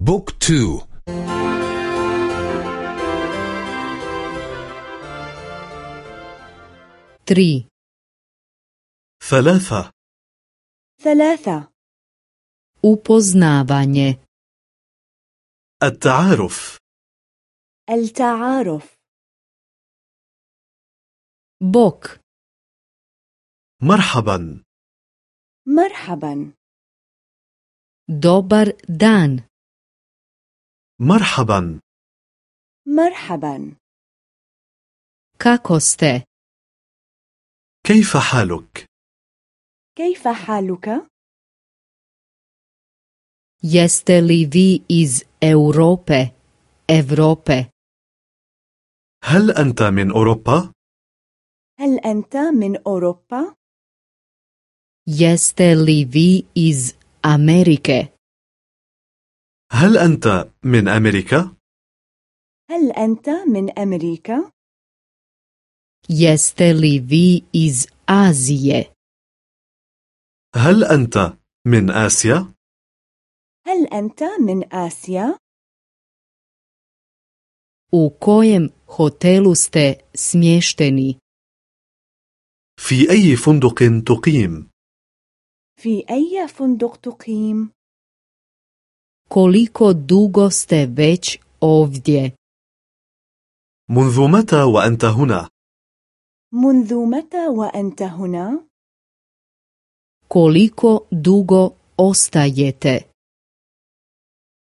بوك تو. تري. ثلاثة. ثلاثة. upoznavanje التعارف. التعارف. bok مرحبا. مرحبا. dobar dan مرحبا مرحبا kako ste كيف حالك؟ كيف حالك؟ jeste li vi iz Europe Evrope هل أنت من أوروبا؟ هل أنت من أوروبا؟ jeste li vi iz Amerike هل أنت من أمريكا؟ هل أنت من أمريكا؟ jeste li vi iz Azije هل أنت من آسيا؟ هل أنت من آسيا؟ u kojem hotelu ste smješteni في أي فندق تقيم؟ في أي فندق تقيم؟ Koliko dugo ste već ovdje منذ متى وأنت هنا؟ منذ متى وأنت هنا؟ koliko dugo ostajete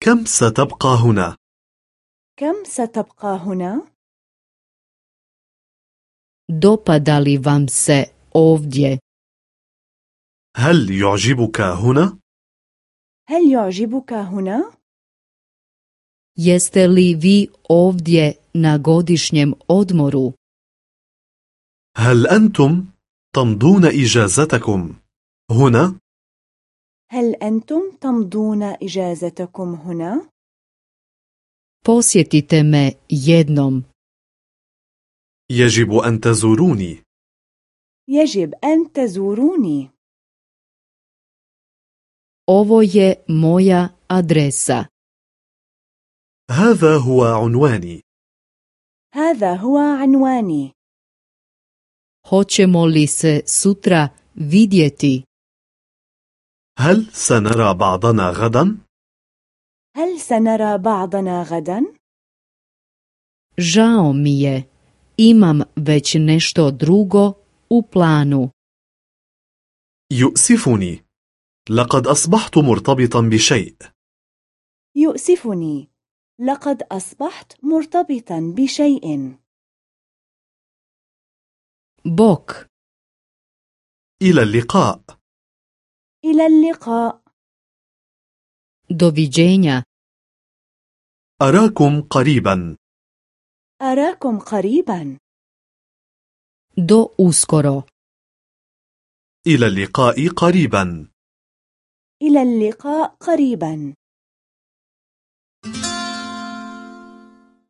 كم ستبقى هنا؟ كم ستبقى هنا؟ dopada li vam se ovdje هل يعجبك هنا؟ هل يعجبك هنا؟ Jeste li vi ovdje na godišnjem odmoru? هل أنتم تمضون إجازتكم هنا؟ هل أنتم تمضون إجازتكم هنا؟ Posjetite me jednom. يجب أن تزوروني يجب أن تزوروني. Ovo je moja adresa. هذا هو عنواني هذا هو عنواني. Hoćemo li se sutra vidjeti? هل سنرى بعضنا غدا؟ هل سنرى بعضنا غدا؟ Žao mi je. Imam već nešto drugo u planu. يؤسفني لقد أصبحت مرتبطا بشيء يؤسفني. لقد أصبحت مرتبطا بشيء. Bok. إلى اللقاء إلى اللقاء. Doviđenja. أراكم قريبا أراكم قريبا. Do uskoro. إلى اللقاء قريبا إلى اللقاء قريبا.